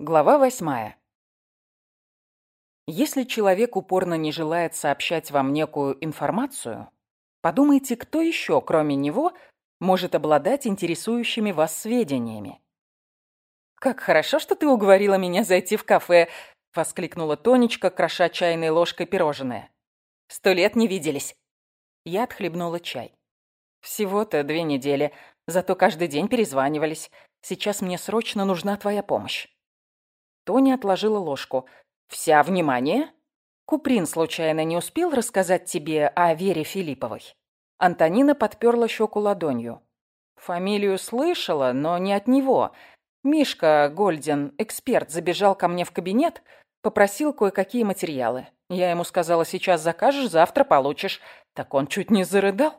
Глава восьмая. Если человек упорно не желает сообщать вам некую информацию, подумайте, кто еще, кроме него, может обладать интересующими вас сведениями. «Как хорошо, что ты уговорила меня зайти в кафе!» — воскликнула Тонечка, кроша чайной ложкой пирожное. «Сто лет не виделись!» Я отхлебнула чай. «Всего-то две недели, зато каждый день перезванивались. Сейчас мне срочно нужна твоя помощь». Тоня отложила ложку. «Вся внимание?» «Куприн случайно не успел рассказать тебе о Вере Филипповой?» Антонина подперла щеку ладонью. «Фамилию слышала, но не от него. Мишка Гольден, эксперт, забежал ко мне в кабинет, попросил кое-какие материалы. Я ему сказала, сейчас закажешь, завтра получишь. Так он чуть не зарыдал».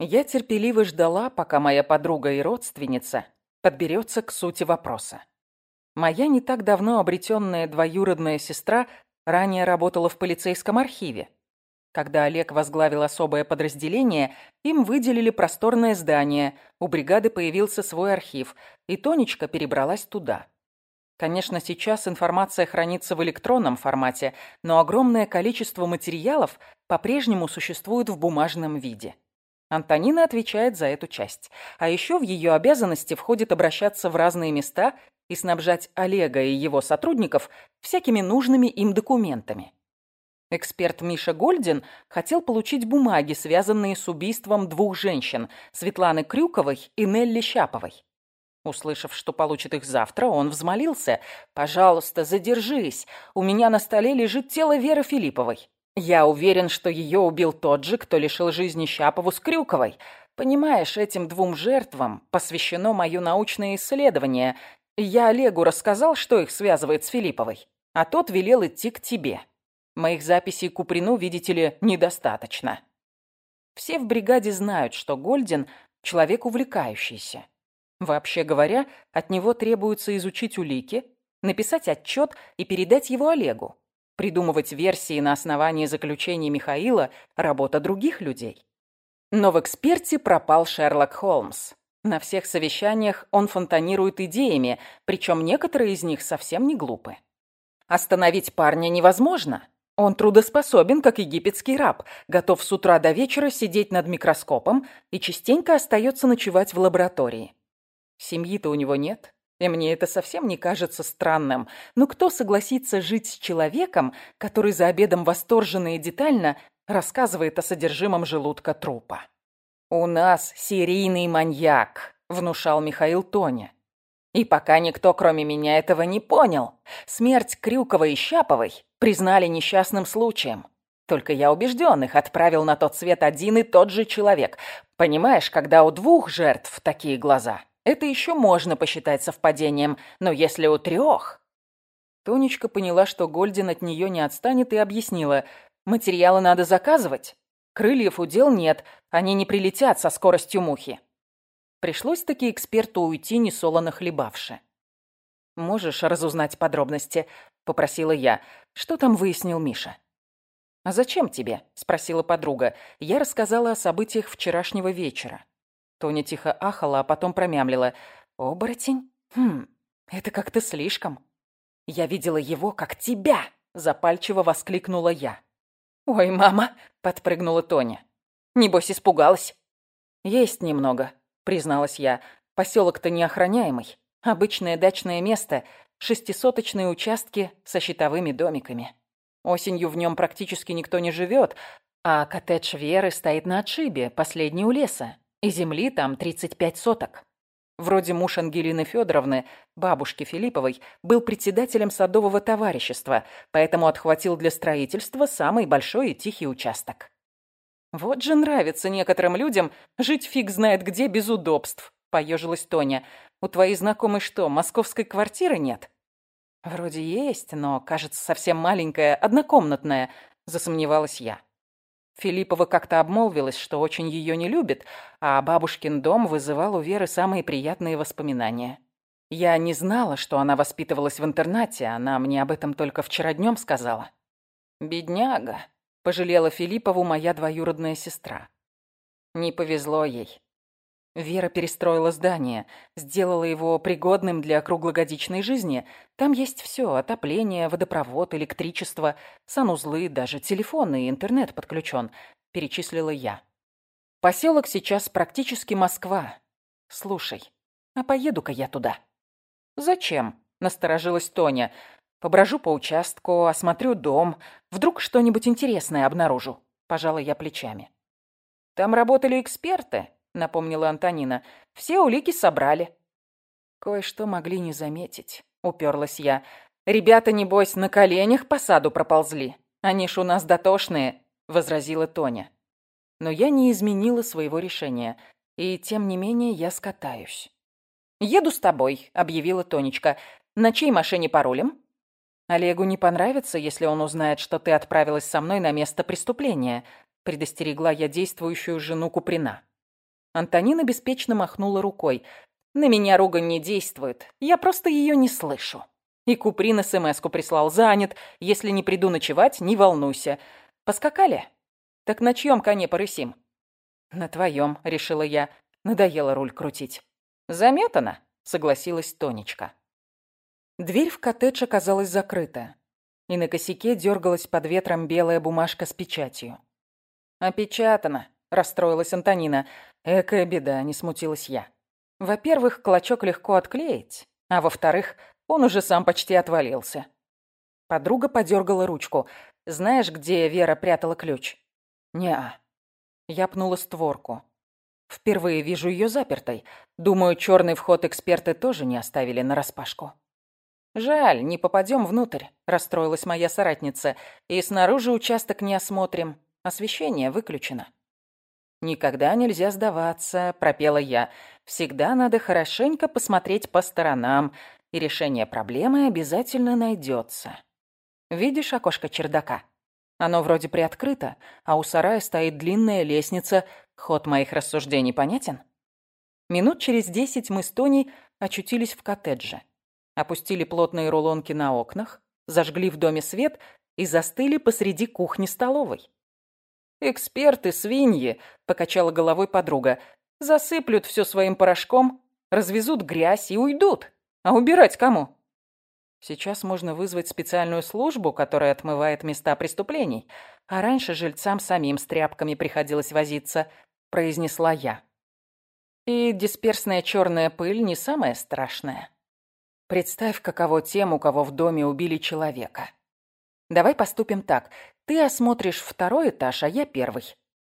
Я терпеливо ждала, пока моя подруга и родственница подберется к сути вопроса. Моя не так давно обретенная двоюродная сестра ранее работала в полицейском архиве. Когда Олег возглавил особое подразделение, им выделили просторное здание, у бригады появился свой архив, и Тонечка перебралась туда. Конечно, сейчас информация хранится в электронном формате, но огромное количество материалов по-прежнему существует в бумажном виде. Антонина отвечает за эту часть. А еще в ее обязанности входит обращаться в разные места и снабжать Олега и его сотрудников всякими нужными им документами. Эксперт Миша Гольдин хотел получить бумаги, связанные с убийством двух женщин – Светланы Крюковой и Нелли Щаповой. Услышав, что получит их завтра, он взмолился. «Пожалуйста, задержись. У меня на столе лежит тело Веры Филипповой. Я уверен, что ее убил тот же, кто лишил жизни Щапову с Крюковой. Понимаешь, этим двум жертвам посвящено мое научное исследование, я Олегу рассказал, что их связывает с Филипповой, а тот велел идти к тебе. Моих записей Куприну, видите ли, недостаточно. Все в бригаде знают, что Гольдин – человек увлекающийся. Вообще говоря, от него требуется изучить улики, написать отчет и передать его Олегу. Придумывать версии на основании заключений Михаила – работа других людей. Но в эксперте пропал Шерлок Холмс. На всех совещаниях он фонтанирует идеями, причем некоторые из них совсем не глупы. Остановить парня невозможно. Он трудоспособен, как египетский раб, готов с утра до вечера сидеть над микроскопом и частенько остается ночевать в лаборатории. Семьи-то у него нет, и мне это совсем не кажется странным. Но кто согласится жить с человеком, который за обедом восторженно и детально рассказывает о содержимом желудка трупа? «У нас серийный маньяк», — внушал Михаил Тоня. И пока никто, кроме меня, этого не понял, смерть Крюковой и Щаповой признали несчастным случаем. Только я убежден, их отправил на тот свет один и тот же человек. Понимаешь, когда у двух жертв такие глаза, это еще можно посчитать совпадением, но если у трех... Тонечка поняла, что Гольдин от нее не отстанет, и объяснила, материалы надо заказывать. Крыльев у дел нет, они не прилетят со скоростью мухи. Пришлось таки эксперту уйти, несолоно хлебавши. «Можешь разузнать подробности?» — попросила я. «Что там выяснил Миша?» «А зачем тебе?» — спросила подруга. Я рассказала о событиях вчерашнего вечера. Тоня тихо ахала, а потом промямлила. «Оборотень? Хм, это как-то слишком». «Я видела его, как тебя!» — запальчиво воскликнула я. «Ой, мама!» — подпрыгнула Тоня. «Небось, испугалась?» «Есть немного», — призналась я. «Поселок-то неохраняемый. Обычное дачное место, шестисоточные участки со щитовыми домиками. Осенью в нем практически никто не живет, а коттедж Веры стоит на отшибе, последний у леса, и земли там 35 соток. Вроде муж Ангелины Федоровны, бабушки Филипповой, был председателем садового товарищества, поэтому отхватил для строительства самый большой и тихий участок. «Вот же нравится некоторым людям жить фиг знает где без удобств», — поежилась Тоня. «У твоей знакомой что, московской квартиры нет?» «Вроде есть, но, кажется, совсем маленькая, однокомнатная», — засомневалась я. Филиппова как-то обмолвилась, что очень ее не любит, а бабушкин дом вызывал у Веры самые приятные воспоминания. Я не знала, что она воспитывалась в интернате, она мне об этом только вчера днем сказала. «Бедняга», — пожалела Филиппову моя двоюродная сестра. Не повезло ей. Вера перестроила здание, сделала его пригодным для круглогодичной жизни. Там есть все: отопление, водопровод, электричество, санузлы, даже телефон и интернет подключен, перечислила я. Поселок сейчас практически Москва. Слушай, а поеду-ка я туда. Зачем? Насторожилась Тоня. Поброжу по участку, осмотрю дом. Вдруг что-нибудь интересное обнаружу. Пожала я плечами. Там работали эксперты, напомнила Антонина. Все улики собрали. Кое-что могли не заметить, уперлась я. Ребята, небось, на коленях по саду проползли. Они ж у нас дотошные, возразила Тоня. Но я не изменила своего решения. И тем не менее я скатаюсь. «Еду с тобой», — объявила Тонечка. «На чьей машине паролем?» «Олегу не понравится, если он узнает, что ты отправилась со мной на место преступления», — предостерегла я действующую жену Куприна. Антонина беспечно махнула рукой. «На меня ругань не действует. Я просто ее не слышу». И Куприн смс-ку прислал. «Занят. Если не приду ночевать, не волнуйся. Поскакали?» «Так на чьем коне порысим?» «На твоем», — решила я. Надоело руль крутить. «Заметано», — согласилась Тонечка. Дверь в коттедж оказалась закрыта, и на косяке дергалась под ветром белая бумажка с печатью. «Опечатано», — расстроилась Антонина. «Экая беда», — не смутилась я. «Во-первых, клочок легко отклеить, а во-вторых, он уже сам почти отвалился». Подруга подергала ручку. «Знаешь, где Вера прятала ключ?» «Не-а». Я пнула створку. Впервые вижу ее запертой. Думаю, черный вход эксперты тоже не оставили нараспашку. «Жаль, не попадем внутрь», — расстроилась моя соратница. «И снаружи участок не осмотрим. Освещение выключено». «Никогда нельзя сдаваться», — пропела я. «Всегда надо хорошенько посмотреть по сторонам, и решение проблемы обязательно найдется. Видишь окошко чердака?» Оно вроде приоткрыто, а у сарая стоит длинная лестница. Ход моих рассуждений понятен? Минут через десять мы с Тоней очутились в коттедже. Опустили плотные рулонки на окнах, зажгли в доме свет и застыли посреди кухни-столовой. «Эксперты, свиньи!» — покачала головой подруга. «Засыплют все своим порошком, развезут грязь и уйдут. А убирать кому?» Сейчас можно вызвать специальную службу, которая отмывает места преступлений. А раньше жильцам самим с тряпками приходилось возиться, произнесла я. И дисперсная черная пыль не самая страшная. Представь, каково тем, у кого в доме убили человека. Давай поступим так. Ты осмотришь второй этаж, а я первый.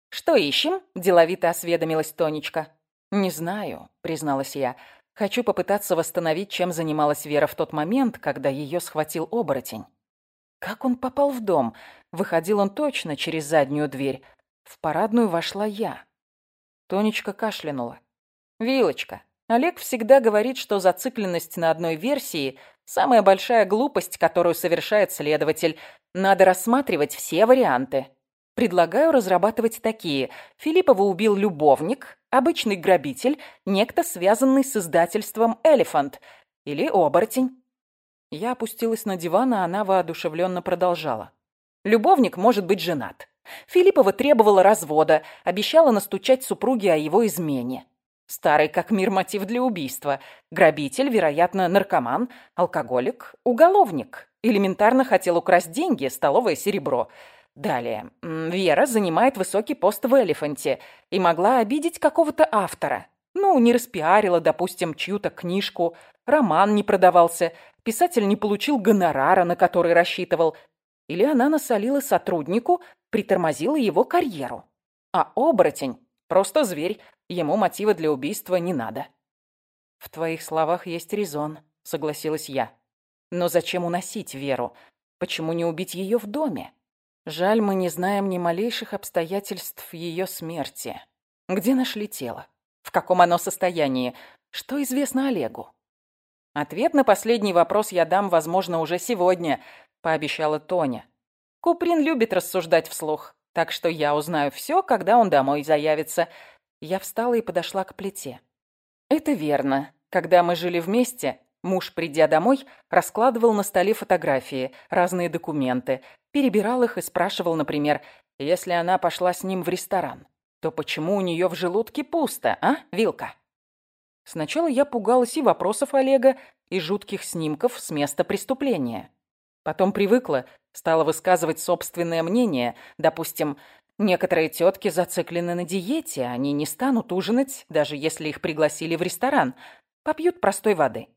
Что ищем? Деловито осведомилась Тонечка. Не знаю, призналась я. Хочу попытаться восстановить, чем занималась Вера в тот момент, когда ее схватил оборотень. Как он попал в дом? Выходил он точно через заднюю дверь. В парадную вошла я. Тонечка кашлянула. «Вилочка, Олег всегда говорит, что зацикленность на одной версии – самая большая глупость, которую совершает следователь. Надо рассматривать все варианты. Предлагаю разрабатывать такие. Филиппова убил любовник, обычный грабитель, некто, связанный с издательством «Элефант» или «Оборотень». Я опустилась на диван, а она воодушевленно продолжала. Любовник может быть женат. Филиппова требовала развода, обещала настучать супруге о его измене. Старый как мир мотив для убийства. Грабитель, вероятно, наркоман, алкоголик, уголовник. Элементарно хотел украсть деньги, столовое серебро – Далее. Вера занимает высокий пост в «Элефанте» и могла обидеть какого-то автора. Ну, не распиарила, допустим, чью-то книжку, роман не продавался, писатель не получил гонорара, на который рассчитывал. Или она насолила сотруднику, притормозила его карьеру. А оборотень – просто зверь, ему мотива для убийства не надо. «В твоих словах есть резон», – согласилась я. «Но зачем уносить Веру? Почему не убить ее в доме?» Жаль, мы не знаем ни малейших обстоятельств ее смерти. Где нашли тело? В каком оно состоянии? Что известно Олегу? Ответ на последний вопрос я дам, возможно, уже сегодня, пообещала Тоня. Куприн любит рассуждать вслух, так что я узнаю все, когда он домой заявится. Я встала и подошла к плите. Это верно. Когда мы жили вместе, Муж, придя домой, раскладывал на столе фотографии, разные документы, перебирал их и спрашивал, например, если она пошла с ним в ресторан. то почему у нее в желудке пусто, а, Вилка? Сначала я пугалась и вопросов Олега, и жутких снимков с места преступления. Потом привыкла, стала высказывать собственное мнение. Допустим, некоторые тетки зациклены на диете, они не станут ужинать, даже если их пригласили в ресторан. Попьют простой воды.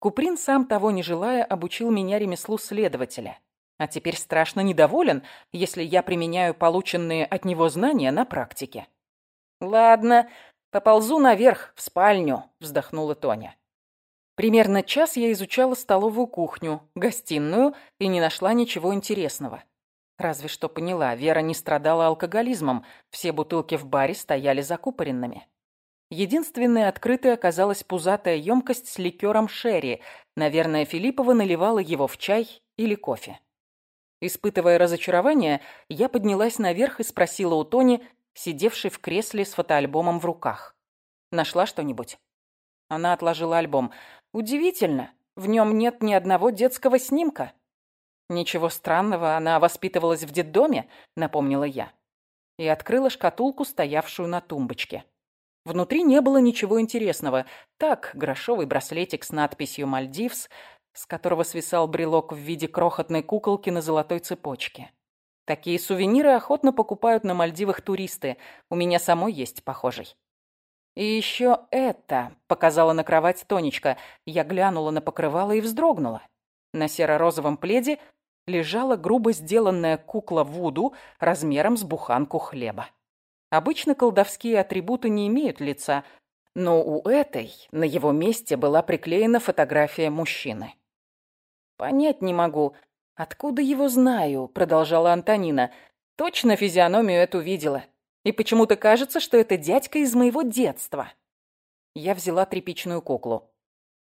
Куприн, сам того не желая, обучил меня ремеслу следователя. А теперь страшно недоволен, если я применяю полученные от него знания на практике. «Ладно, поползу наверх, в спальню», — вздохнула Тоня. Примерно час я изучала столовую кухню, гостиную и не нашла ничего интересного. Разве что поняла, Вера не страдала алкоголизмом, все бутылки в баре стояли закупоренными. Единственной открытой оказалась пузатая емкость с ликером шерри. Наверное, Филиппова наливала его в чай или кофе. Испытывая разочарование, я поднялась наверх и спросила у Тони, сидевшей в кресле с фотоальбомом в руках. «Нашла что-нибудь?» Она отложила альбом. «Удивительно, в нем нет ни одного детского снимка». «Ничего странного, она воспитывалась в детдоме», — напомнила я. И открыла шкатулку, стоявшую на тумбочке. Внутри не было ничего интересного. Так, грошовый браслетик с надписью «Мальдивс», с которого свисал брелок в виде крохотной куколки на золотой цепочке. Такие сувениры охотно покупают на Мальдивах туристы. У меня самой есть похожий. «И еще это», — показала на кровать Тонечка. Я глянула на покрывало и вздрогнула. На серо-розовом пледе лежала грубо сделанная кукла Вуду размером с буханку хлеба. Обычно колдовские атрибуты не имеют лица, но у этой на его месте была приклеена фотография мужчины. «Понять не могу, откуда его знаю», — продолжала Антонина. «Точно физиономию эту видела. И почему-то кажется, что это дядька из моего детства». Я взяла тряпичную куклу.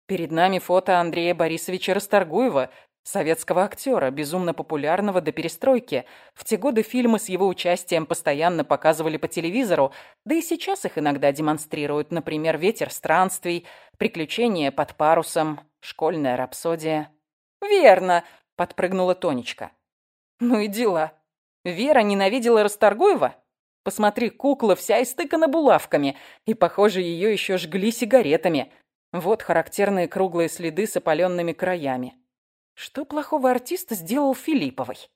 Перед нами фото Андрея Борисовича Расторгуева, Советского актера, безумно популярного до перестройки. В те годы фильмы с его участием постоянно показывали по телевизору, да и сейчас их иногда демонстрируют, например, «Ветер странствий», «Приключения под парусом», «Школьная рапсодия». «Верно», — подпрыгнула Тонечка. «Ну и дела. Вера ненавидела Расторгуева? Посмотри, кукла вся истыкана булавками, и, похоже, ее еще жгли сигаретами. Вот характерные круглые следы с опаленными краями. Что плохого артиста сделал Филипповой?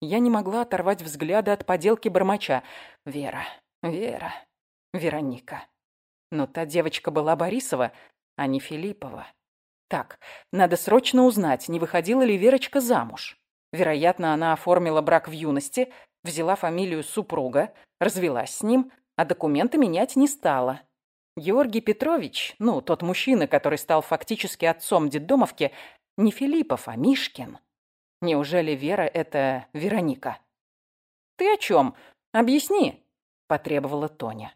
Я не могла оторвать взгляда от поделки бормоча. Вера, Вера, Вероника. Но та девочка была Борисова, а не Филиппова. Так, надо срочно узнать, не выходила ли Верочка замуж. Вероятно, она оформила брак в юности, взяла фамилию супруга, развелась с ним, а документы менять не стала. Георгий Петрович, ну, тот мужчина, который стал фактически отцом детдомовки, не Филиппов, а Мишкин. Неужели Вера — это Вероника? «Ты о чем? Объясни», — потребовала Тоня.